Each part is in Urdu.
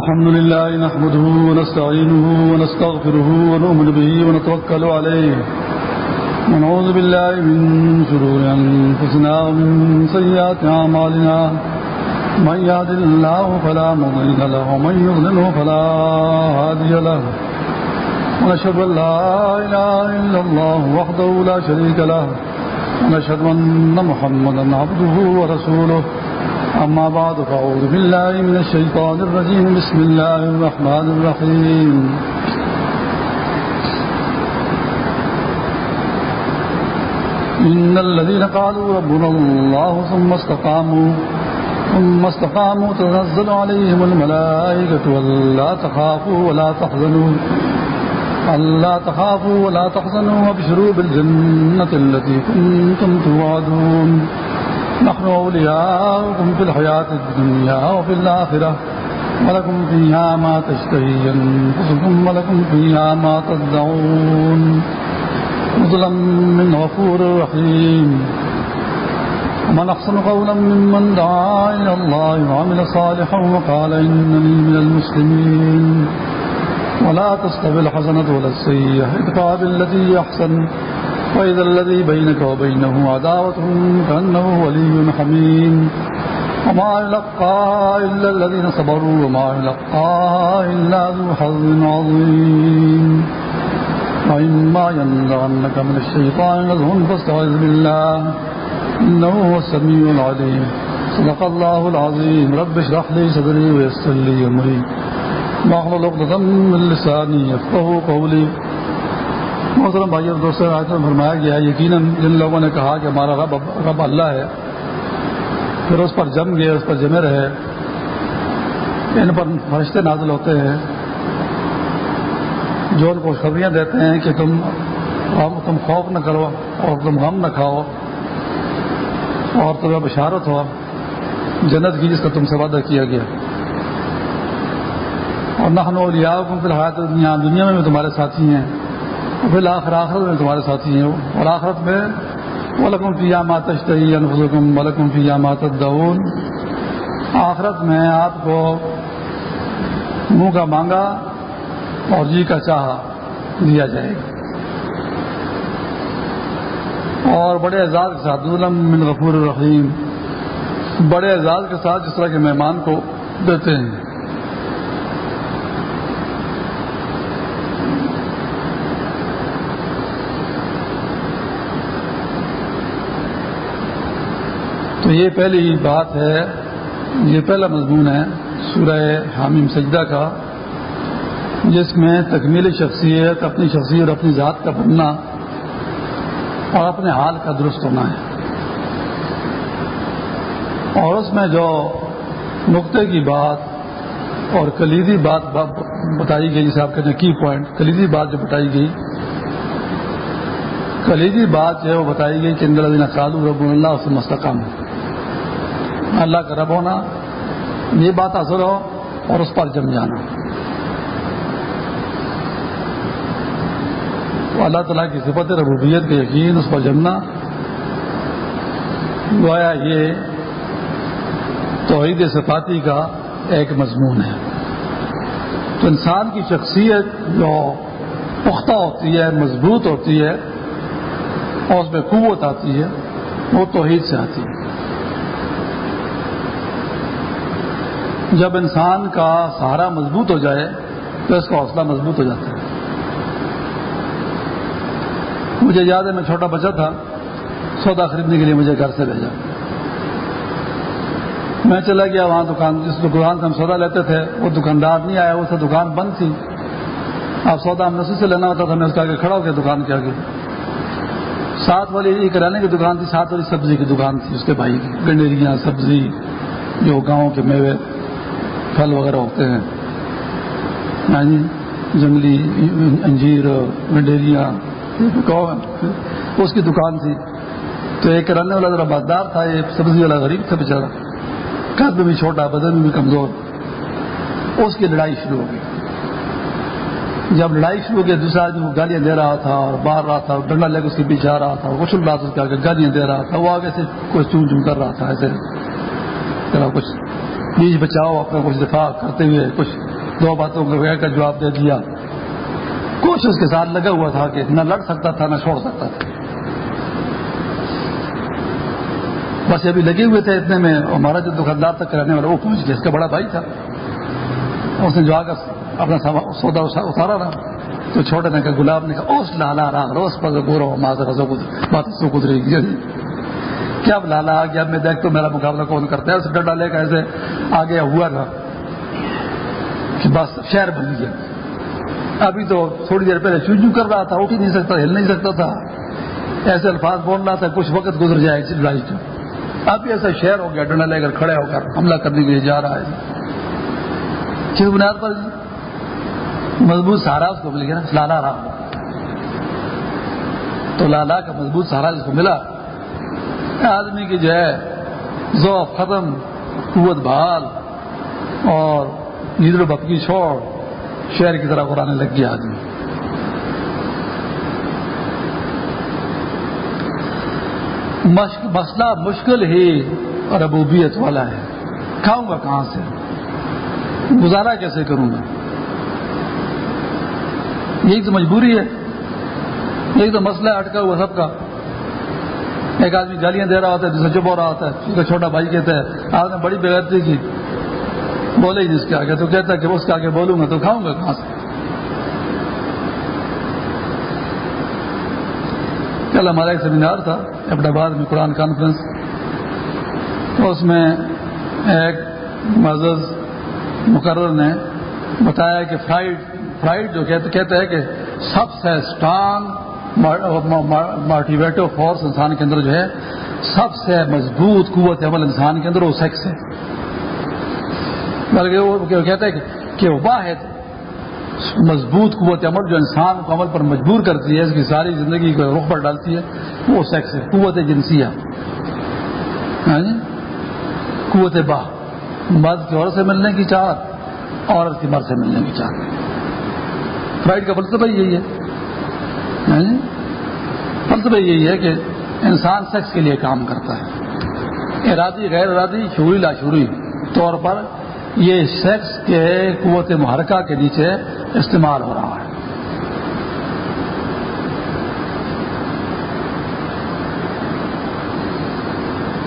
الحمد لله نحمده ونستعينه ونستغفره ونؤمن به ونتوكل عليه. ونعوذ بالله من شرور أنفسنا ومن سيئات عمالنا من يهد الله فلا مضل له، ومن يضلله فلا هادي له. ونشهد أن لا إله إلا الله وحده لا شريك له. ونشهد أن محمدا عبده ورسوله. أما بعد، فأعوذ بالله من الشيطان الرجيم. بسم الله الرحمن الرحيم. إن الذين قالوا ربنا الله ثم استقاموا ثم استقاموا، تنزل عليهم الملائكة ولا تخافوا ولا تحزنوا. ألا تخافوا ولا تحزنوا وابشروا بالجنة التي كنتم توعدون. نحن أولياؤكم في الحياة الدنيا وفي الآخرة. ولكم فيها ما تشتهي أنفسكم ولكم فيها ما تدعون. نزلا من غفور رحيم. ومن أحسن قولا ممن دعا إلى الله وعمل صالحا وقال إنني من المسلمين. ولا تستوي الحسنة ولا السيئة. ادفع بالتي أحسن. وإذا الذي بينك وبينه عداوة كأنه ولي حميم. وما يلقى إلا الذين صبروا وما يلقى إلا ذو حظ عظيم. وإما ينزعنك من الشيطان نزغ فاستعذ بالله. إنه هو السميع العليم. صدق الله العظيم. رب اشرح لي صدري ويسر لي أمري. واحلل عقدة من لساني يفقهوا قولي. محترم بھائی اور دوستوں آج میں فرمایا گیا یقیناً جن لوگوں نے کہا کہ ہمارا رب رب اللہ ہے، پھر اس پر جم گئے، اس پر جمے رہے، ان پر فرشتے نازل ہوتے ہیں، جو ان کو خبریاں دیتے ہیں کہ تم تم خوف نہ کرو اور تم غم نہ کھاؤ، اور تمہیں بشارت ہو، جنت کی جس کا تم سے وعدہ کیا گیا۔ اور نہ لیا پھر حیات دنیا دنیا میں بھی تمہارے ساتھی ہیں۔ پھر آخر آخرت میں تمہارے ساتھی ہیں اور آخرت میں ولکم فی مات تشتہی انفسکم ولکم فی مات دعون آخرت میں آپ کو منہ کا مانگا اور جی کا چاہا دیا جائے گا۔ اور بڑے اعزاز کے ساتھ، ظلم من غفور الرحیم۔ بڑے اعزاز کے ساتھ جس طرح کے مہمان کو دیتے ہیں۔ تو یہ پہلی بات ہے، یہ پہلا مضمون ہے سورہ حامیم سجدہ کا، جس میں تکمیل شخصیت، اپنی شخصیت اور اپنی ذات کا بننا اور اپنے حال کا درست ہونا ہے۔ اور اس میں جو نقطے کی بات اور کلیدی بات بتائی گئی، جسے آپ کہتے ہیں کی پوائنٹ کلیدی بات جو بتائی گئی، کلیدی بات جو ہے وہ بتائی گئی کہ اندر دین رب اللہ سے مستقام اللہ کا رب ہونا، یہ بات اثر ہو اور اس پر جم جانا۔ اللہ تعالیٰ کی صفت ربوبیت کا یقین، اس پر جمنا۔ گویا یہ توحید صفاتی کا ایک مضمون ہے۔ تو انسان کی شخصیت جو پختہ ہوتی ہے، مضبوط ہوتی ہے اور اس میں قوت آتی ہے، وہ توحید سے آتی ہے۔ جب انسان کا سہارا مضبوط ہو جائے تو اس کا حوصلہ مضبوط ہو جاتا ہے۔ مجھے یاد ہے میں چھوٹا بچہ تھا، سودا خریدنے کے لیے مجھے گھر سے بھیجا۔ میں چلا گیا وہاں دکان، جس دکان سے ہم سودا لیتے تھے، وہ دکاندار نہیں آیا، وہ دکان بند تھی۔ اب سودا ہم نسی سے لینا ہوتا تھا، میں اس کے آگے کھڑا ہو گیا دکان کے آگے۔ ساتھ والی کرانے کی دکان تھی، ساتھ والی سبزی کی دکان تھی، اس کے بھائی کی، گنڈیریاں، سبزی، جو گاؤں کے میوے۔ پھل وغیرہ ہوتے ہیں۔ یعنی جنگلی انجیر گنڈیریاں اس کی دکان تھی۔ تو ایک کرانے والا ذرا بازدار تھا، یہ سبزی والا غریب تھا بےچارا قد میں بھی چھوٹا، بدن میں بھی کمزور۔ اس کی لڑائی شروع ہو گئی۔ جب لڑائی شروع ہو گئی، دوسرا آدمی وہ گالیاں دے رہا تھا اور باہر رہا تھا ڈنڈا لے کے اس کے پیچھے آ رہا تھا۔ کچھ رہا تھا، اس کے آگے گالیاں دے رہا تھا۔ وہ آگے سے کوئی چون چون کر رہا تھا، ایسے۔ کچھ بیچ بچاؤ اپنا کچھ دفاع کرتے ہوئے کچھ دو باتوں کو کا جواب دے دیا۔ کوشش کے ساتھ لگا ہوا تھا کہ نہ لڑ سکتا تھا، نہ چھوڑ سکتا تھا۔ بس ابھی لگے ہوئے تھے اتنے میں ہمارا جو دکاندار تک کرانے والا، وہ پہنچ گیا اس کا بڑا بھائی تھا۔ اس نے جو آ کر اپنا سودا اتارا نا تو چھوٹے نے کہا، گلاب نے کہا، اوس لالا راہ، روز پر گورو ماضر گزرے گی۔ کیا اب لالا آ گیا میں دیکھ تو میرا مقابلہ کون کرتا ہے؟ اس ڈر ڈالے کا ایسے آگے ہوا تھا کہ بس شہر بن گیا۔ ابھی تو تھوڑی دیر پہلے چو کر رہا تھا، اٹھ ہی نہیں سکتا، ہل نہیں سکتا تھا۔ ایسے الفاظ بول رہا تھا، کچھ وقت گزر جائے لڑائی کا اب ایسا شہر ہو گیا، ڈنڈا لے کر کھڑے ہو کر حملہ کرنے کے لیے جا رہا ہے۔ کس بنیاد پر جی، مضبوط سہارا اس کو مل گیا نا، لالا رام۔ تو لالا کا مضبوط سہارا جس کو ملا آدمی کی جو ہے ذوف ختم قوت، بحال اور نیدر بپکی چھوڑ شہر کی طرح اڑانے لگ گیا آدمی۔ مسئلہ مشکل ہی اور ابوبیت والا ہے۔ کھاؤں گا کہاں سے؟ گزارا کیسے کروں گا یہی تو مجبوری ہے۔ یہی تو مسئلہ ہے، اٹکا ہوا سب کا۔ ایک آدمی گالیاں دے رہا ہوتا ہے جسے چپ ہو رہا ہوتا ہے، اس کا چھوٹا بھائی کہتا ہے، آپ نے بڑی بےغیرتی کی۔ بولے ہی جس کے آگے، تو کہتا ہے کہ اس کے آگے بولوں گا، تو کھاؤں گا کہاں سے؟ کل ہمارا ایک سیمینار تھا احمد آباد میں قرآن کانفرنس اس میں ایک معزز مقرر نے بتایا کہ فرائڈ فرائڈ جو کہتے ہیں کہ سب سے اسٹرانگ موٹیویٹو فورس انسان کے اندر جو ہے، سب سے مضبوط قوت عمل انسان کے اندر وہ سیکس ہے بلکہ وہ کہتے ہیں کہ واحد مضبوط قوت عمل جو انسان کو عمل پر مجبور کرتی ہے، اس کی ساری زندگی کو رخ پر ڈالتی ہے، وہ سیکس ہے، قوت جنسیہ۔ ہاں جی؟ قوت با۔ مرد کی عورت سے ملنے کی چاہت، عورت کی مرد سے ملنے کی چاہت۔ فرائڈ کا فلسفہ یہی ہے۔ فلسفہ یہی ہے کہ انسان سیکس کے لیے کام کرتا ہے۔ ارادی، غیر ارادی شوری لاشوری طور پر یہ سیکس کے قوت محرکہ کے نیچے استعمال ہو رہا ہے۔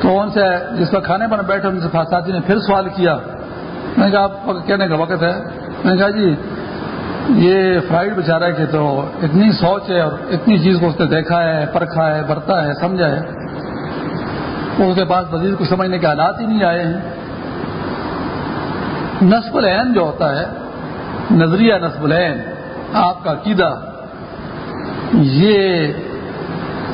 تو ان سے جس پر کھانے پر بیٹھے، ان سے ساتھی نے پھر سوال کیا۔ میں نے کہا، آپ کہنے کا وقت ہے؟ میں نے کہا جی یہ فرائڈ بچارا کہ تو اتنی سوچ ہے اور اتنی چیز کو اس نے دیکھا ہے، پرکھا ہے، برتا ہے، سمجھا ہے۔ اس کے پاس مزید کو سمجھنے کے حالات ہی نہیں آئے ہیں۔ نصب العین جو ہوتا ہے، نظریہ نصب العین، آپ کا عقیدہ، یہ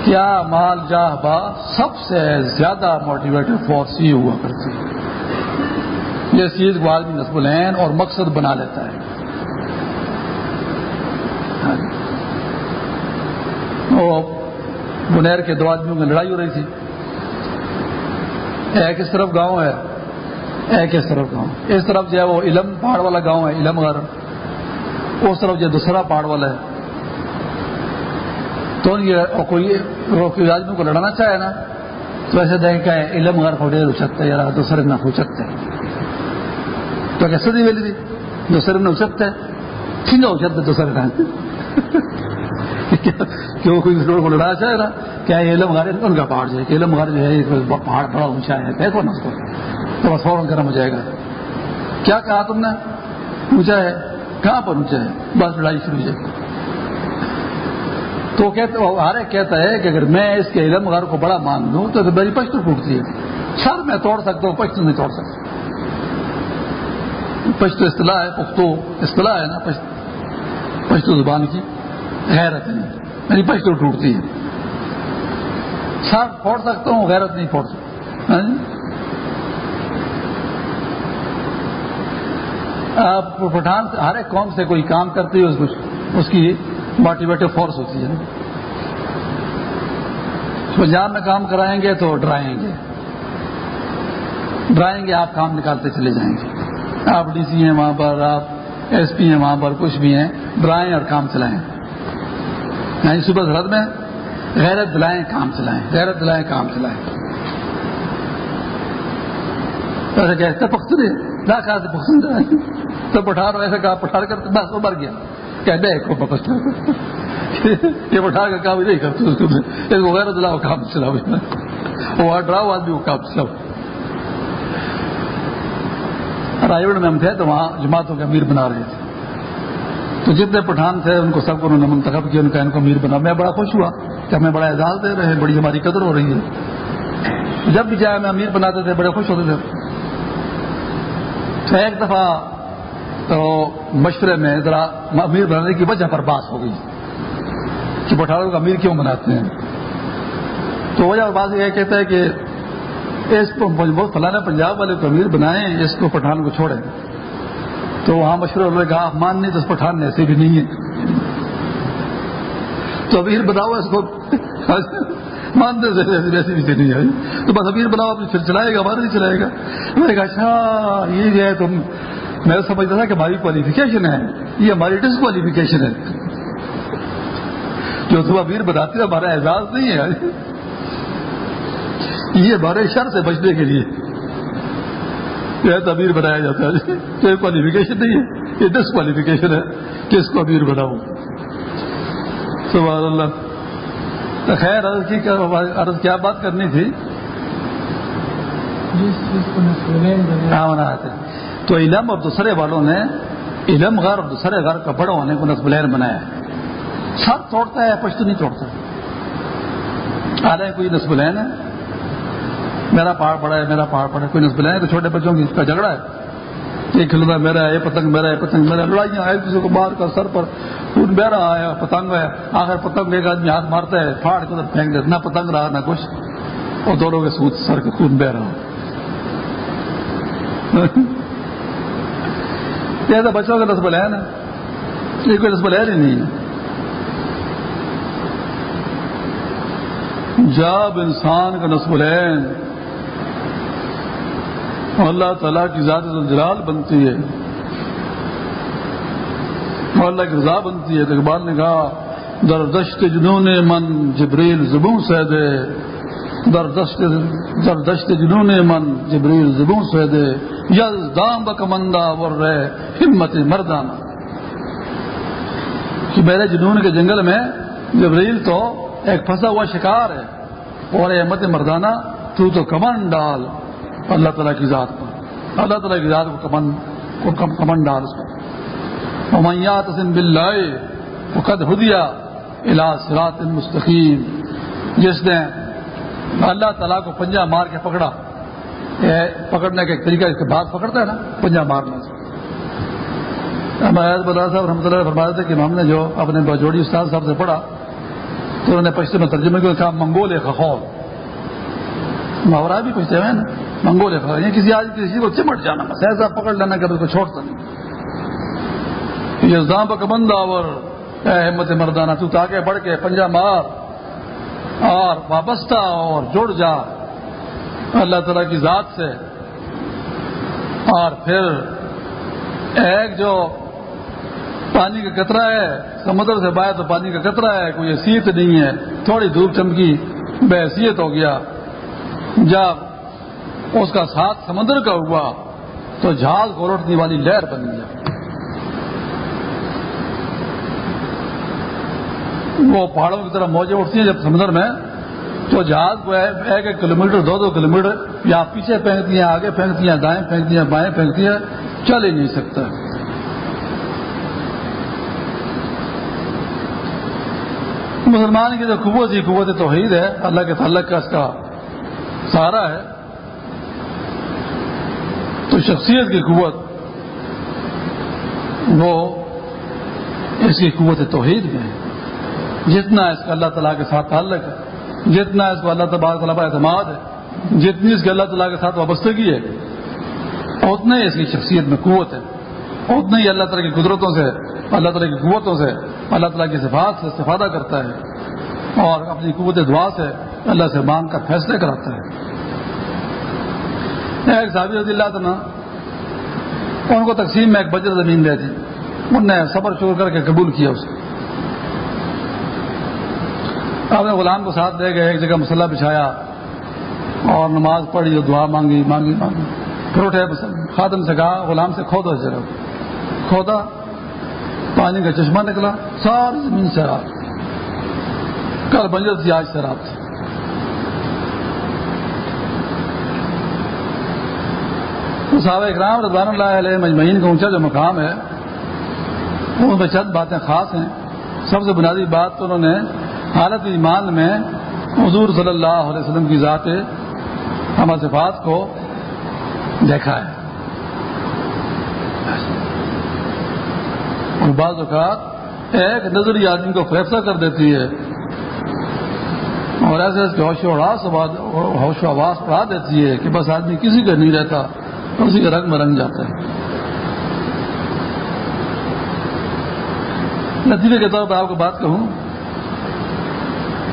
کیا مال جاہ با سب سے زیادہ موٹیویٹڈ فورس یہ ہوا کرتی ہے۔ یہ چیز کو آدمی نصب العین اور مقصد بنا لیتا ہے۔ وہ بنیر کے دو آدمیوں میں لڑائی ہو رہی تھی۔ ایک اس طرف گاؤں ہے، ایک اس طرف گاؤں۔ اس طرف جو ہے وہ علم پہاڑ والا گاؤں ہے، علم گھر۔ اس طرف جو دوسرا پہاڑ والا ہے۔ تو یہ کوئی آدمی کو لڑانا چاہے نا، تو ایسے دیکھ کہ علم گھر کھوٹے اچھتے یا دوسرے نہ اچھتے تو کیسے دی ویلی تھی دوسرے نے اچھتے ٹھیک ہے اچھتے دوسرے نہ۔ کہ وہ کوئی کو لڑانا چاہے نا کیا یہ علم گھر ان کا پہاڑ جو ہے کہ علم گھر جو ہے پہاڑ بڑا اونچا ہے، دیکھو نا اس کو۔ تو بس فوراً گرم ہو جائے گا۔ کیا کہا تم نے؟ اونچا ہے۔ کہاں پر اونچا ہے؟ بس لڑائی شروع ہو جائے تو ہر کہتا ہے کہ اگر میں اس کے علم غیر کو بڑا مان لوں، تو میری پشت ٹوٹتی ہے۔ سر میں توڑ سکتا ہوں پشت نہیں توڑ سکتا۔ پشت اصطلاح ہے، پختو اصطلاح ہے نا پشت پشتو زبان کی غیرت نہیں۔ یعنی میری پشت ٹوٹتی ہے۔ سر پھوڑ سکتا ہوں، غیرت نہیں پھوڑ سکتا۔ ہاں جی؟ پٹھان ہر ایک قوم سے کوئی کام کرتی ہے، اس کی موٹیویٹو فورس ہوتی ہے۔ پنجاب میں کام کرائیں گے تو ڈرائیں گے۔ ڈرائیں گے، آپ کام نکالتے چلے جائیں گے۔ آپ ڈی سی ہیں، وہاں پر آپ ایس پی ہیں، وہاں پر کچھ بھی ہیں ڈرائیں اور کام چلائیں۔ یعنی صبح سرحد میں غیرت دلائیں، کام چلائیں۔ غیرت دلائیں، کام چلائیں۔ ایسا کہتے پختون کہا تو پختون تو پٹھار ایسا کہا پٹھار کر بس وہ مر گیا۔ کہ دے کو واپس یہ پٹھار کا کام نہیں کرتے اس کو۔ وغیرہ دلاؤ، کام چلاؤ۔ وہ ڈراؤ آدمی وہ کام چلاؤ۔ رائے میں ہم تھے تو وہاں جماعتوں کے امیر بنا رہے تھے۔ تو جتنے پٹھان تھے ان کو سب کو انہوں نے منتخب کیا، ان کا ان کو امیر بنا۔ میں بڑا خوش ہوا کہ ہمیں بڑا اعزاز دے رہے ہیں، بڑی ہماری قدر ہو رہی ہے۔ جب بھی چاہے ہمیں امیر بناتے تھے، بڑے خوش ہوتے تھے۔ تو ایک دفعہ تو مشورے میں ذرا امیر بنانے کی وجہ پر بات ہو گئی کہ پٹھانوں کو امیر کیوں بناتے ہیں۔ تو وجہ بات یہ کہتا ہے کہ اس کو بہت فلانا پنجاب والے کو امیر بنائیں، اس کو پٹھان کو چھوڑیں۔ تو وہاں مشورہ انہوں نے کہا، مان نہیں تو اس پٹھان نے ایسے بھی نہیں ہے۔ تو امیر بناؤ، اس کو مانتے ایسی بھی نہیں آئی تو بس امیر بناؤ اپنی پھر چلائے گا ہمارا نہیں چلائے گا۔ میں نے کہا اچھا یہ جو ہے تم میں سمجھتا تھا کہ ہماری کوالیفیکیشن ہے۔ یہ ہماری ڈسکوالیفیکیشن ہے۔ جو تم امیر بناتے ہو، ہمارا اعزاز نہیں ہے۔ یہ ہمارے شر سے بچنے کے لیے۔ یہ امیر بنایا جاتا ہے۔ یہ کوالیفیکیشن نہیں ہے۔ یہ ڈسکوالیفیکیشن ہے کہ اس کو امیر بناؤں۔ سبحان اللہ۔ تو خیر عرض کی عرض کیا بات کرنی تھی؟ تو علم اور دوسرے والوں نے علم غر اور دوسرے غر کا بڑا ہونے کو نسبلین بنایا۔ سر توڑتا ہے پشت نہیں توڑتا؟ حالانکہ کوئی نسبلین ہے؟ میرا پہاڑ پڑا ہے، میرا پہاڑ پڑا ہے، کوئی نسبلین ہے تو چھوٹے بچوں کی اس کا جھگڑا ہے۔ یہ کھلونا میرا ہے، یہ پتنگ میرا ہے پتنگ میرا لڑائیاں آئے، کسی کو مار کر سر پر خون بہ رہا ہے، پتنگ ہے۔ آخر پتنگ ایک آدمی ہاتھ مارتا ہے، پھاڑ کے ادھر پھینک دیتا نہ پتنگ رہا، نہ کچھ۔ اور دونوں کے سوت سر کے خون بہ رہا۔ یہ تو بچوں کا نسبل ہے۔ نا یہ کوئی نسبل ہے نہیں جب انسان کا نسبل ہے اللہ تعالیٰ کی ذات جلال بنتی ہے۔ اللہ کی رضا بنتی ہے۔ اقبال نے کہا دردشت جنون من جبریل زبوں سے دے دردشت دردشت جنون من جبریل زبوں سے دے یز دام بکمندہ ور رہے ہمت مردانہ کہ میرے جنون کے جنگل میں جبریل تو ایک پھنسا ہوا شکار ہے۔ اور احمد مردانہ، تو تو کمن ڈال۔ اللہ تعالیٰ کی ذات پر۔ اللہ تعالیٰ کی ذات کو کمن کو کمن ڈال اس پر۔ امیات حسن بلائے وہ قد ہدیا الا سرات مستقیم۔ جس نے اللہ تعالیٰ کو پنجا مار کے پکڑا پکڑنے کا ایک طریقہ اس کے بعد پکڑتا ہے نا پنجا مارنے سے بلا صاحب رحمۃ اللہ فرمایا تھے کہ ہم نے جو اپنے بجوڑی استاد صاحب سے پڑھا، تو انہوں نے پشتے میں ترجمے کو کہا منگول خول۔ محاورہ بھی پوچھتے ہوئے نا۔ منگول خول یہ یعنی کسی آج کسی کو چمٹ جانا بس، ایسا پکڑ لینا کہ اس کو چھوڑتا نہیں۔ یہ زام کا اور احمد مردانہ، تو آگے بڑھ کے پنجا مار اور وابستہ اور جڑ جا۔ اللہ تعالی کی ذات سے۔ اور پھر ایک جو پانی کا قطرہ ہے، سمندر سے باہر تو پانی کا قطرہ ہے، کوئی حیثیت نہیں ہے۔ تھوڑی دھوپ چمکی، بے حیثیت ہو گیا۔ جب اس کا ساتھ سمندر کا ہوا تو جہاز کو لوٹنے والی لہر بن گیا۔ وہ پہاڑوں کی طرح موجیں اٹھتی ہیں جب سمندر میں، تو جہاز کو ایک ایک کلو میٹر دو دو کلو میٹر یا پیچھے پھینکتی ہیں، آگے پھینکتی ہیں، دائیں پھینکتی ہیں، بائیں پھینکتی ہیں، چل ہی نہیں سکتا۔ مسلمان کی جو قوت ہی قوت توحید ہے، اللہ کے تعلق کا اس کا سہارا ہے۔ تو شخصیت کی قوت، وہ اس کی قوت توحید میں ہے۔ جتنا اس کا اللہ تعالیٰ کے ساتھ تعلق ہے، جتنا اس کو اللہ تعالیٰ تعالیٰ کا اعتماد ہے، جتنی اس کے اللہ تعالیٰ کے ساتھ وابستگی ہے، اتنا ہی اس کی شخصیت میں قوت ہے۔ اتنا ہی اللہ تعالیٰ کی قدرتوں سے، اللہ تعالیٰ کی قوتوں سے، اللہ تعالیٰ کی صفات سے استفادہ کرتا ہے۔ اور اپنی قوت دعا سے اللہ سے مانگ کر فیصلے کراتا ہے۔ ایک صابر رضی اللہ تعالیٰ ان کو تقسیم میں ایک بجر زمین دے دی۔ انہوں نے صبر شروع کر کے قبول کیا اسے۔ آپ نے غلام کو ساتھ لے گئے، ایک جگہ مسلح بچھایا اور نماز پڑھی اور دعا مانگی مانگی مانگی۔ پھر اٹھے، خادم سے کہا، غلام سے کھودا چلو کھودا، پانی کا چشمہ نکلا، ساری زمین شراب۔ کل بنجر تھی آج شراب تھی۔ تو صحابہ اکرام رضوان اللہ علیہ مجمعین کا اونچا جو مقام ہے ان میں چند باتیں خاص ہیں۔ سب سے بنیادی بات تو انہوں نے حالت ایمان میں حضور صلی اللہ علیہ وسلم کی ذات ہم صفات کو دیکھا ہے۔ اور بعض اوقات ایک نظری آدمی کو فیصلہ کر دیتی ہے اور ایسے ایسے ہوش و آواز ہوش و آواز اڑا دیتی ہے کہ بس آدمی کسی کا نہیں رہتا۔ اسی کا رنگ میں رنگ جاتا ہے۔ نتیجے کے طور پر آپ کو بات کہوں۔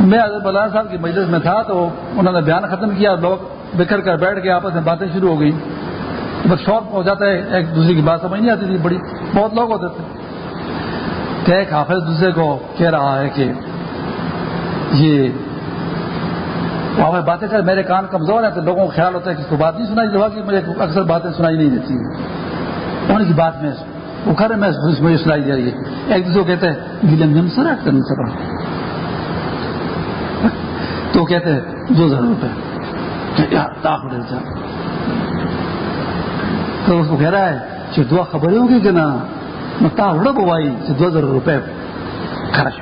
میں حضرت بلان صاحب کی مجلس میں تھا تو انہوں نے بیان ختم کیا۔ لوگ بکھر کر بیٹھ کے آپس میں باتیں شروع ہو گئی بس شوق ہو جاتا ہے، ایک دوسرے کی بات سمجھ نہیں آتی تھی۔ بڑی، بہت لوگ ہوتے تھے۔ کہ ایک حافظ دوسرے کو کہہ رہا ہے کہ یہ ہمیں باتیں کر میرے کان کمزور ہیں تو لوگوں کو خیال ہوتا ہے کہ اس کو بات نہیں سنائی دوا کہ مجھے اکثر باتیں سنائی نہیں دیتی ان کی بات میں وہ کھڑے میں مجھے سنائی دے رہی ہے۔ ایک دوسرے کو کہتے ہیں گلم سر کرنا سر۔ تو کہتے ہیں دو ہزار روپے تو اس کو کہہ رہا ہے کہ دعا خبریں ہوگی کہ نا جی، ہاں؟ میں تا اڑ بوائی دو ہزار روپے خرچ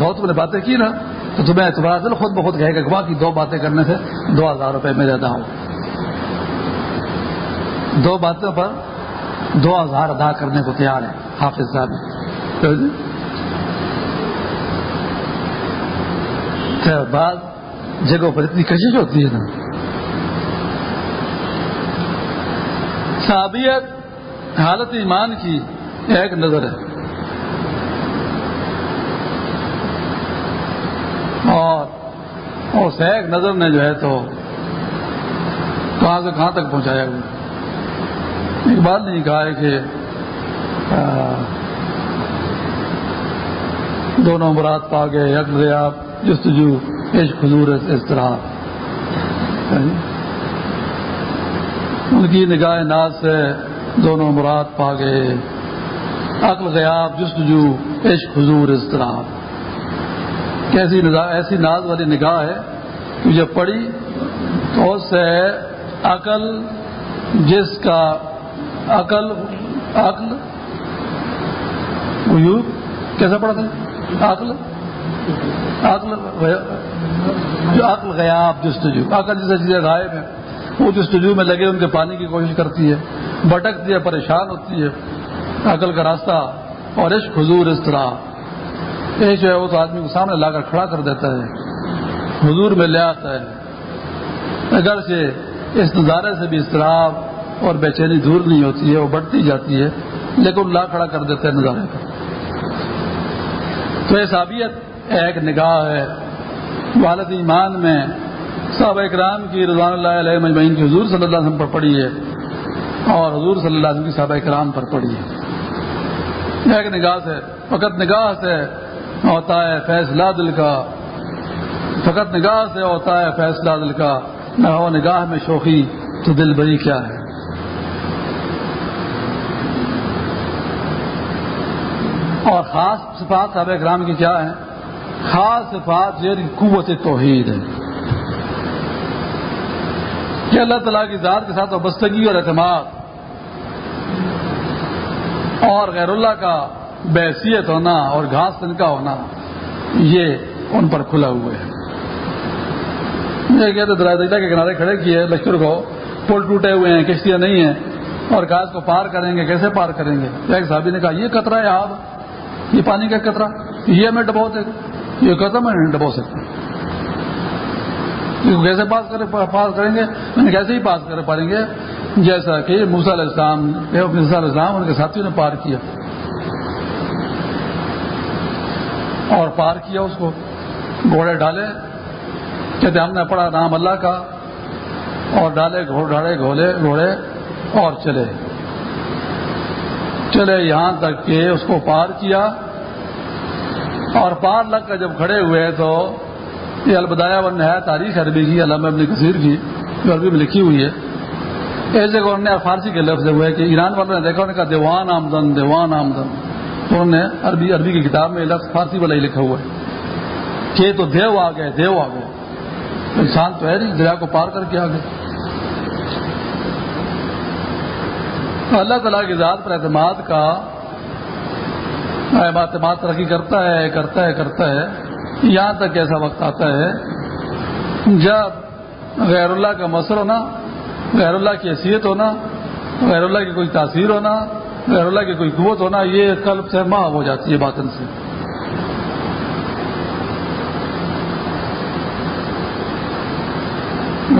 بہت تم نے باتیں کی نا۔ تو تمہیں تمہارا دل خود بخود کہے گا گوا کی جی، دو باتیں کرنے سے دو ہزار روپے میں دیتا ہوں۔ دو باتوں پر دو ہزار ادا کرنے کو تیار ہے حافظ صاحب۔ جی۔ بعض جگہوں پر اتنی کشش ہوتی ہے نا۔ صابیت حالت ایمان کی ایک نظر ہے۔ اور اس ایک نظر نے جو ہے تو کہاں سے کہاں تک پہنچایا؟ ہوا ایک بات نہیں کہا ہے کہ دونوں مراد پا گئے یکل آپ جستجو، عشق، حضور، اس طرح۔ ان کی نگاہ ناز سے دونوں مراد پا گئے، عقل غیاب جستجو، عشق، حضور، اس طرح۔ کیسی ایسی ناز والی نگاہ ہے کہ جب پڑھی تو اس سے عقل، جس کا عقل عقل کیسا پڑھا تھا؟ عقل عقل جو عقل غیاب جستجو عقل جیسے چیزیں غائب ہیں، وہ جستجو میں لگے، ان کے پانی کی کوشش کرتی ہے، بھٹکتی ہے، پریشان ہوتی ہے، عقل کا راستہ اور عشق حضور اس طرح یہ جو ہے وہ تو آدمی کو سامنے لا کر کھڑا کر دیتا ہے۔ حضور میں لے آتا ہے۔ اگر سے اس نظارے سے بھی اضطراب اور بے چینی دور نہیں ہوتی ہے، وہ بڑھتی جاتی ہے، لیکن لا کھڑا کر دیتا ہے نظارے کا تو یہ صابیت ایک نگاہ ہے۔ والد ایمان میں صحابہ اکرام کی رضوان اللہ علیہ مجمعین کی حضور صلی اللہ علیہ وسلم پر پڑی ہے اور حضور صلی اللہ علیہ وسلم کی صحابہ اکرام پر پڑی ہے۔ ایک نگاہ سے، فقط نگاہ سے ہوتا ہے، فیصلہ دل کا۔ فقط نگاہ سے ہوتا ہے فیصلہ دل کا۔ نہ ہو نگاہ میں شوخی، تو دل بری کیا ہے؟ اور خاص صفات صاحب اکرام کی کیا ہے خاص صفات یہ قوت توحید ہے کہ اللہ تعالیٰ کی ذات کے ساتھ وابستگی اور اعتماد اور غیر اللہ کا بحثیت ہونا اور گھاس تن کا ہونا، یہ ان پر کھلا ہوا ہے۔ کہتے درازہ کے کنارے کھڑے کیے لشکر کو پل ٹوٹے ہوئے ہیں، کشتیاں نہیں ہیں۔ اور گھاس کو پار کریں گے، کیسے پار کریں گے؟ ایک صاحب نے کہا، یہ کترا ہے آپ یہ پانی کا کترا یہ ہمیں ڈبو دے یہ کترا میں ڈبو سکتا کیسے پاس کرے، پاس کریں گے؟ میں کیسے ہی پاس کر پائیں گے۔ جیسا کہ موسا علیہ السلام علیہ السلام، ان کے ساتھیوں نے پار کیا۔ اور پار کیا اس کو، گھوڑے ڈالے، کہتے ہم نے پڑھا نام اللہ کا، اور ڈالے گھوڑے ڈالے گھوڑے گھوڑے، اور چلے۔ چلے یہاں تک کہ اس کو پار کیا۔ اور پار لگ کر جب کھڑے ہوئے تو یہ البدایا ون ہے، تاریخ عربی کی، علامہ ابن کثیر کی، جو عربی میں لکھی ہوئی ہے۔ ایک جگہ انہوں نے فارسی کے لفظ ہوئے کہ ایران والوں نے دیکھا، انہوں نے کہا دیوان آمدن دیوان آمدن۔ تو انہوں نے عربی عربی کی کتاب میں لفظ فارسی والا ہی لکھا ہوا ہے۔ کہ تو دیو آ گئے، دیو آ گئے۔ انسان تو ہے نہیں، دریا کو پار کر کے آ گئے۔ اللہ تعالیٰ کی ذات پر اعتماد کا اعتماد ترقی کرتا ہے کرتا ہے کرتا ہے۔ یہاں تک ایسا وقت آتا ہے۔ جب غیر اللہ کا مسئلہ ہونا، غیر اللہ کی حیثیت ہونا، غیر اللہ کی کوئی تاثیر ہونا غیر اللہ کی کوئی قوت ہونا یہ قلب سے ماہ ہو جاتی ہے باطن سے۔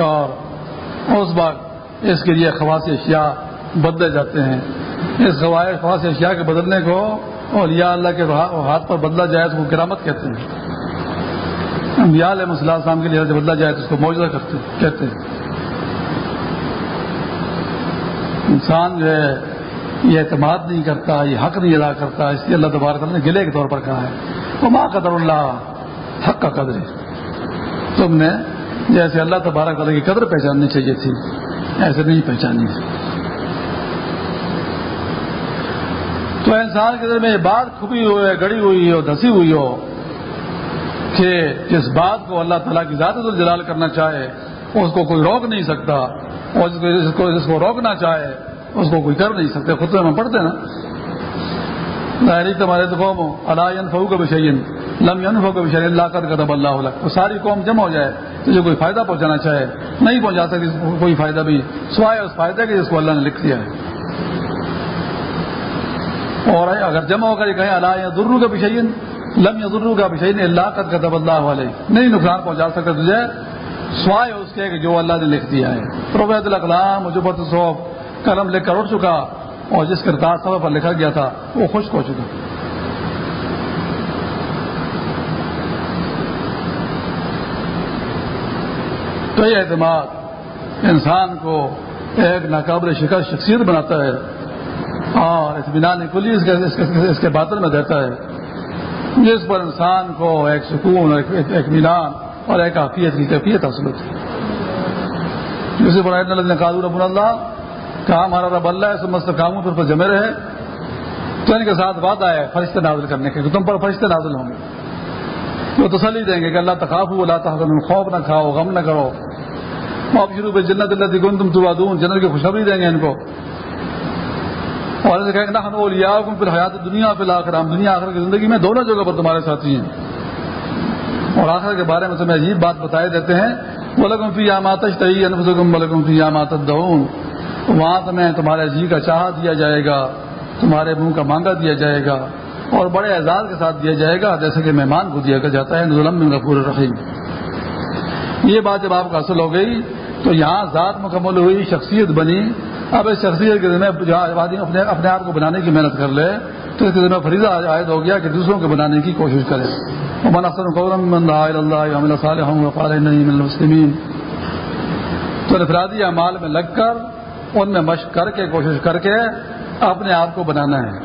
اور اس بات اس کے لیے خواص اشیاء بدلے جاتے ہیں۔ اس خواص اشیاء کے بدلنے کو اور یا اللہ کے ہاتھ پر بدلا جائے تو وہ کرامت کہتے ہیں۔ انبیاء علیہ مسلح السلام کے لیے بدلا جائے تو اس کو موجودہ کرتے، کہتے ہیں۔ انسان جو ہے یہ اعتماد نہیں کرتا، یہ حق نہیں ادا کرتا، اس لیے اللہ تبارک نے گلے کے طور پر کہا ہے۔ وہ ماں قدر اللہ حق کا قدر ہے تم نے جیسے اللہ تبارک تعالیٰ کی قدر پہچاننی چاہیے تھی، ایسے نہیں پہچانی۔ تو انسان کے دل میں یہ بات کھپی ہوئی ہے، گڑی ہوئی ہو دسی ہوئی ہو کہ جس بات کو اللہ تعالیٰ کی زیادہ جلال کرنا چاہے، اس کو کوئی روک نہیں سکتا، اور جس کو جس کو روکنا چاہے اس کو کوئی کر نہیں سکتے، خود میں پڑھتے نا۔ ظاہری تمہارے تو قوم اللہ فو کا بشین لم فو کا بشین اللہ کر اللہ علیہ ساری قوم جمع ہو جائے تو جو کوئی فائدہ پہنچانا چاہے، نہیں پہنچا سکتی کوئی فائدہ بھی، سوائے اس فائدے کے جس کو اللہ نے لکھ دیا ہے۔ اور اگر جمع ہو کر یہ کہیں اللہ یا درو کا بشین لم یا درو کا بشین اللہ کر کر اللہ والے نہیں نقصان پہنچا سکتے تجھے، سوائے اس کے جو اللہ نے لکھ دیا ہے۔ پروفیت الکلام مجبت صوف قلم لکھ کر اٹھ چکا اور جس کردار سفر پر لکھا گیا تھا، وہ خشک ہو چکا۔ تو یہ اعتماد انسان کو ایک ناقابل شکست، شخصیت بناتا ہے اور اطمینان کلی اس کے اس کے باطن میں دیتا ہے۔ جس پر انسان کو ایک سکون، ایک اطمینان اور ایک عافیت کی کیفیت حاصل ہوتی ہے۔ جسے بڑا رب اللہ کہا ہمارا رب اللہ ہے سمست کاموں پر جمے رہے۔ تو ان کے ساتھ وعدہ ہے فرشتے نازل کرنے کے تم پر فرشتے نازل ہوں گے۔ وہ تسلی دیں گے کہ اللہ تخاف اللہ تعالیٰ خوف نہ کھاؤ، غم نہ کرو۔ آپ شروع میں جنت اللہ گن تم تو دوں جنت کی خوشخبری دیں گے ان کو۔ اور کہیں نہ لیا پھر حیات دنیا پہ آخر ہم دنیا آخر کی زندگی میں دونوں جگہ پر تمہارے ساتھی ہیں۔ اور آخر کے بارے میں تمہیں عجیب بات بتائے دیتے ہیں۔ بولگم فی یا ماتش تئی بولگم فی یا ماتت دہون وہاں تمہیں تمہارے جی کا چاہا دیا جائے گا، تمہارے منہ کا مانگا دیا جائے گا، اور بڑے اعزاز کے ساتھ دیا جائے گا، جیسے کہ مہمان کو دیا جاتا ہے ظلم غفور رحیم یہ بات جب آپ کو حاصل ہو گئی، تو یہاں ذات مکمل ہوئی، شخصیت بنی۔ اب اس شخصیت کے ذمہ آدمی اپنے اپنے آپ کو بنانے کی محنت کر لے، تو اس کے ذمہ فریضہ عائد ہو گیا کہ دوسروں کو بنانے کی کوشش کرے۔ تو انفرادی اعمال میں لگ کر ان میں مشق کر کے، کوشش کر کے اپنے آپ کو بنانا ہے،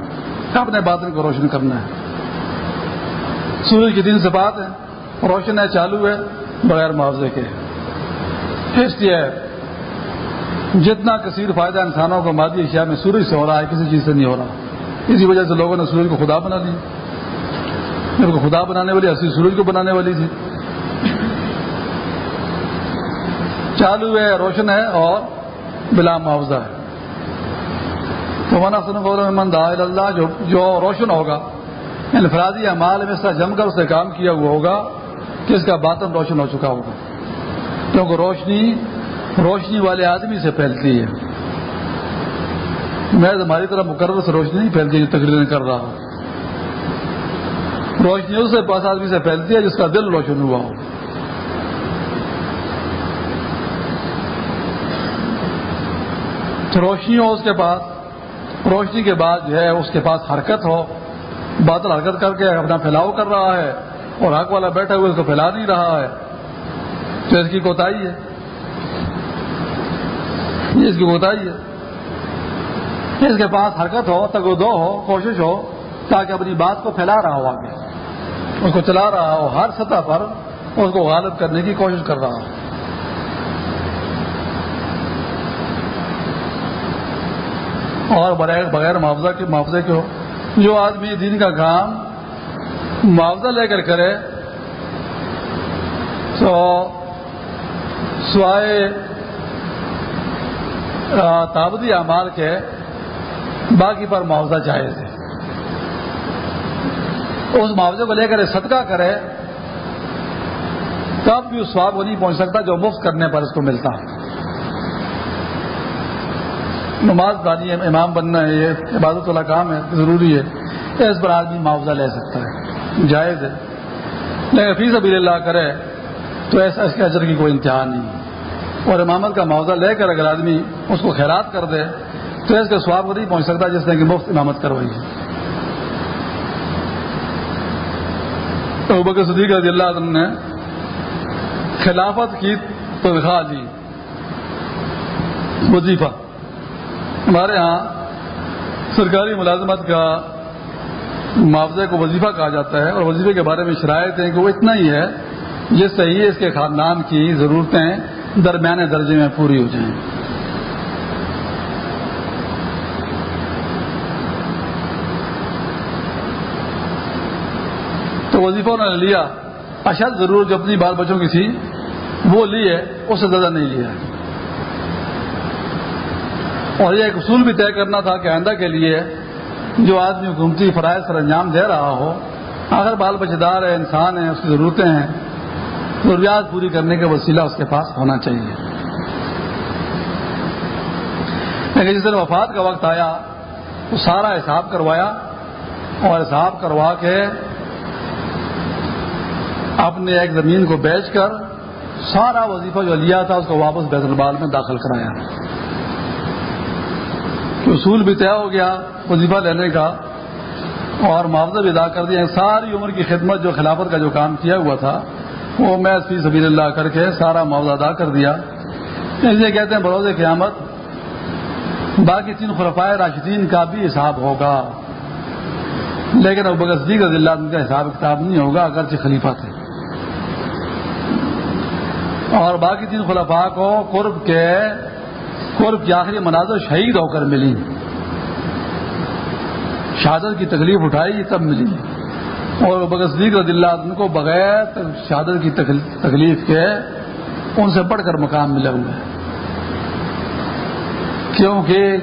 اپنے باطن کو روشن کرنا ہے۔ سورج کی دن سے بات ہے، روشن ہے، چالو ہے، بغیر معاوضے کے۔ اس لیے جتنا کثیر فائدہ انسانوں کو مادی اشیاء میں سورج سے ہو رہا ہے، کسی چیز سے نہیں ہو رہا۔ اسی وجہ سے لوگوں نے سورج کو خدا بنا لی میرے کو خدا بنانے والی، اصلی سورج کو بنانے والی تھی۔ چالو ہے، روشن ہے اور بلا معاوضہ ہے۔ تو منا سن اللہ، جو جو روشن ہوگا یعنی انفرادی اعمال میں سے جم کر اسے کام کیا ہوا ہوگا، کہ اس کا باطن روشن ہو چکا ہوگا۔ کیونکہ روشنی روشنی والے آدمی سے پھیلتی ہے۔ میں ہماری طرح مقرر سے روشنی نہیں پھیلتی جو تقریر کر رہا ہوں۔ روشنی اس پاس آدمی سے پھیلتی ہے جس کا دل روشن ہوا ہو۔ روشنی ہو اس کے پاس روشنی کے بعد جو ہے اس کے پاس حرکت ہو بادل حرکت کر کے اپنا پھیلاؤ کر رہا ہے اور حق والا بیٹھا ہوئے اس کو پھیلا نہیں رہا ہے۔ تو اس کی کوتا ہے۔ اس کی کوتا ہے۔ اس کے پاس حرکت ہو تگو دو ہو، کوشش ہو، تاکہ اپنی بات کو پھیلا رہا ہو آگے۔ اس کو چلا رہا ہو، ہر سطح پر اس کو غالب کرنے کی کوشش کر رہا ہو۔ اور بغیر معاوضہ کے معاوضے کے ہو۔ جو آدمی دین کا کام معاوضہ لے کر کرے، تو سوائے تابدی اعمال کے، باقی پر معاوضہ جائز ہے۔ اس معاوضے کو لے کر صدقہ کرے، تب بھی اس سواب کو نہیں پہنچ سکتا جو مفت کرنے پر اس کو ملتا۔ ہے نماز دانی امام بننا ہے، یہ عبادت والا کام ہے، ضروری ہے، اس پر آدمی معاوضہ لے سکتا ہے، جائز ہے۔ لیکن فیس ابھی اللہ کرے تو ایسا اس کے اجر کی کوئی انتہا نہیں۔ اور امامت کا معاوضہ لے کر اگر آدمی اس کو خیرات کر دے تو اس کے سواب کو نہیں پہنچ سکتا جس نے کہ مفت امامت کروائی ہے۔ تو بکر صدیق رضی اللہ عنہ نے خلافت کی تنخواہ لی وظیفہ۔ ہمارے ہاں سرکاری ملازمت کا معاوضے کو وظیفہ کہا جاتا ہے اور وظیفے کے بارے میں شرائط ہیں کہ وہ اتنا ہی ہے، یہ صحیح ہے، اس کے خاندان کی ضرورتیں درمیانے درجے میں پوری ہو جائیں۔ تو وظیفہ انہوں نے لیا۔ اشد ضرور جو اپنی بال بچوں کی تھی، وہ لی ہے، اس سے زیادہ نہیں لیا۔ اور یہ ایک اصول بھی طے کرنا تھا کہ آئندہ کے لیے جو آدمی حکومتی فرائض سر انجام دے رہا ہو، اگر بال بچدار ہے انسان ہے اس کی ضرورتیں ہیں ضروریات پوری کرنے کا وسیلہ اس کے پاس ہونا چاہیے۔ لیکن جس دن وفات کا وقت آیا تو سارا حساب کروایا اور حساب کروا کے اپنے ایک زمین کو بیچ کر سارا وظیفہ جو لیا تھا، اس کو واپس بیت البال میں داخل کرایا۔ اصول بھی طے ہو گیا، وظیفہ لینے کا، اور معاوضہ بھی ادا کر دیا۔ ساری عمر کی خدمت جو خلافت کا جو کام کیا ہوا تھا، وہ میں فی سبیل اللہ کر کے سارا معاوضہ ادا کر دیا۔ اس لیے کہتے ہیں بروز قیامت، باقی تین خلفائے راشدین کا بھی حساب ہوگا۔ لیکن اب بغیر رضی اللہ کا حساب کتاب نہیں ہوگا، اگرچہ خلیفہ تھے۔ اور باقی تین خلفاء کو قرب کے قرب کی آخری مناظر شہید ہو کر ملی شہادت کی تکلیف اٹھائی تب ملی اور بغیر رضی اللہ عنہ کو بغیر شہادت کی تکلیف کے ان سے بڑھ کر مقام ملا ہوا ہے۔ کیونکہ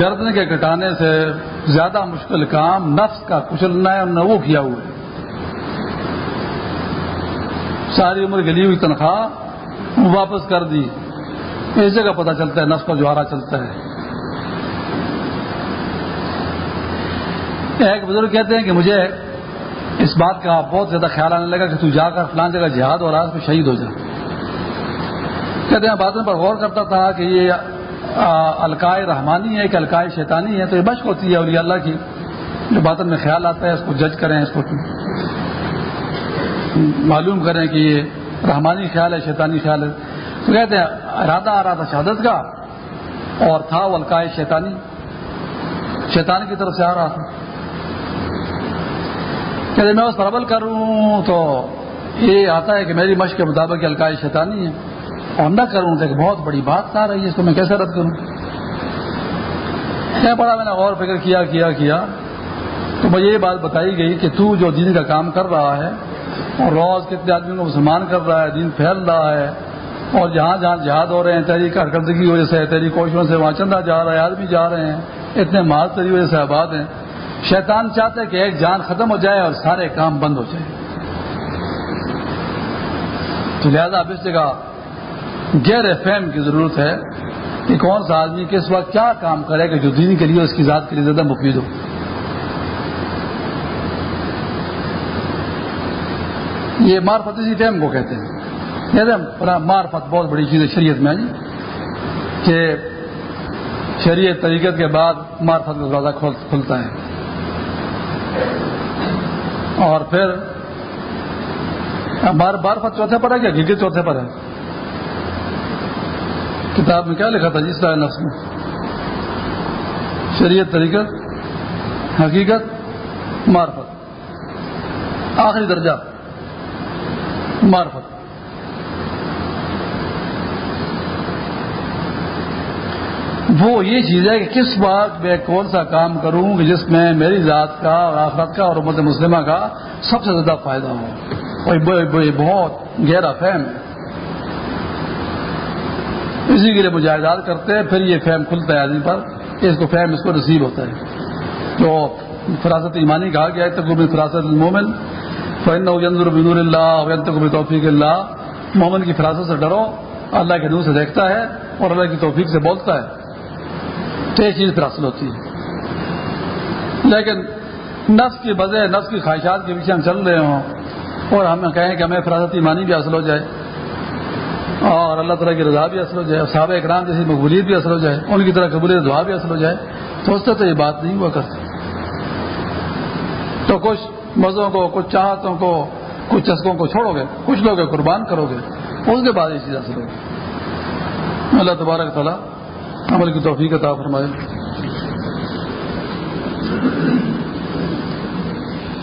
گردن کے کٹانے سے زیادہ مشکل کام نفس کا کچلنا ہے، نہ وہ کیا ہوا ہے۔ ساری عمر گلی ہوئی تنخواہ واپس کر دی۔ اس جگہ پتہ چلتا ہے، نفس کا جوہرا چلتا ہے۔ ایک بزرگ کہتے ہیں کہ مجھے اس بات کا بہت زیادہ خیال آنے لگا کہ تو جا کر فلان جگہ جہاد اور آج میں شہید ہو جا۔ کہتے ہیں، باتوں پر غور کرتا تھا کہ یہ الکائے رحمانی ہے کہ الکائے شیطانی ہے، تو یہ بشک ہوتی ہے اولیاء اللہ کی۔ جو باتوں میں خیال آتا ہے، اس کو جج کریں، اس کو معلوم کریں کہ یہ رحمانی خیال ہے، شیطانی خیال ہے۔ تو کہتے ہیں، ارادہ آ رہا تھا شہادت کا، اور تھا وہ الکائے شیطانی شیطان کی طرف سے آ رہا تھا۔ کہ میں اس پر عمل کروں تو یہ آتا ہے کہ میری مشق کے مطابق الکائے شیطانی ہے۔ اور نہ کروں تو ایک بہت بڑی بات آ رہی ہے، اس کو میں کیسے رد کروں؟ میں پڑا میں نے غور فکر کیا کیا کیا۔ تو مجھے یہ بات بتائی گئی کہ تو جو دین کا کام کر رہا ہے، اور روز کتنے آدمیوں کو مسلمان کر رہا ہے، دین پھیل رہا ہے اور جہاں جہاں جہاد ہو رہے ہیں تیری کارکردگی کی وجہ سے تیری کوششوں سے وہاں چندہ جا رہا ہے آدمی جا رہے ہیں۔ اتنے مال تری وجہ سے آباد ہیں۔ شیطان چاہتا ہے کہ ایک جان ختم ہو جائے اور سارے کام بند ہو جائے۔ تو لہذا اب اس جگہ گیر فہم کی ضرورت ہے کہ کون سا آدمی کس وقت کیا کام کرے گا جو دین کے لیے اس کی ذات کے لیے زیادہ مفید ہو۔ یہ مارفت اسی ٹائم کو کہتے ہیں۔ مارفت بہت بڑی چیز ہے شریعت میں جی۔ کہ شریعت طریقت کے بعد مارفت کا دروازہ کھلتا ہے۔ اور پھر بار بار چوتھے پر ہے کیا؟ گیگے چوتھے پر ہے۔ کتاب میں کیا لکھا تھا جی؟ جس طرح نفس میں۔ شریعت طریقت، حقیقت مارفت آخری درجہ وہ یہ چیز ہے کہ کس بات میں کون سا کام کروں کہ جس میں میری ذات کا اور آخرت کا اور امت مسلمہ کا سب سے زیادہ فائدہ ہو؟ اور یہ بہت گہرا فہم ہے۔ اسی کے لیے مجاہدات کرتے ہیں، پھر یہ فہم کھلتا ہے آدمی پر۔ اس کو فہم اس کو رسیب ہوتا ہے۔ تو فراست ایمانی کہا گیا ہے تک فراست المومن فن بنور اللہ تک توفیق اللہ مومن کی فراست سے ڈرو، اللہ کے نور سے دیکھتا ہے اور اللہ کی توفیق سے بولتا ہے۔ تو یہ چیز پھر حاصل ہوتی ہے۔ لیکن نفس کی وجہ نفس کی خواہشات کے پیچھے ہم چل رہے ہوں اور ہم کہیں کہ ہمیں فراست ایمانی بھی حاصل ہو جائے اور اللہ تعالیٰ کی رضا بھی حاصل ہو جائے اور صحابہ اکرام جیسی مقبولیت بھی حاصل ہو جائے، ان کی طرح قبولیت دعا بھی حاصل ہو جائے، تو اس سے تو یہ بات نہیں ہوا کرتی۔ تو کچھ مزوں کو، کچھ چاہتوں کو، کچھ چسکوں کو چھوڑو گے، کچھ لوگ قربان کرو گے، اس کے بعد یہ چیز حاصل ہوگی۔ اللہ تبارک تعالیٰ عمل کی توفیق عطا فرمائے۔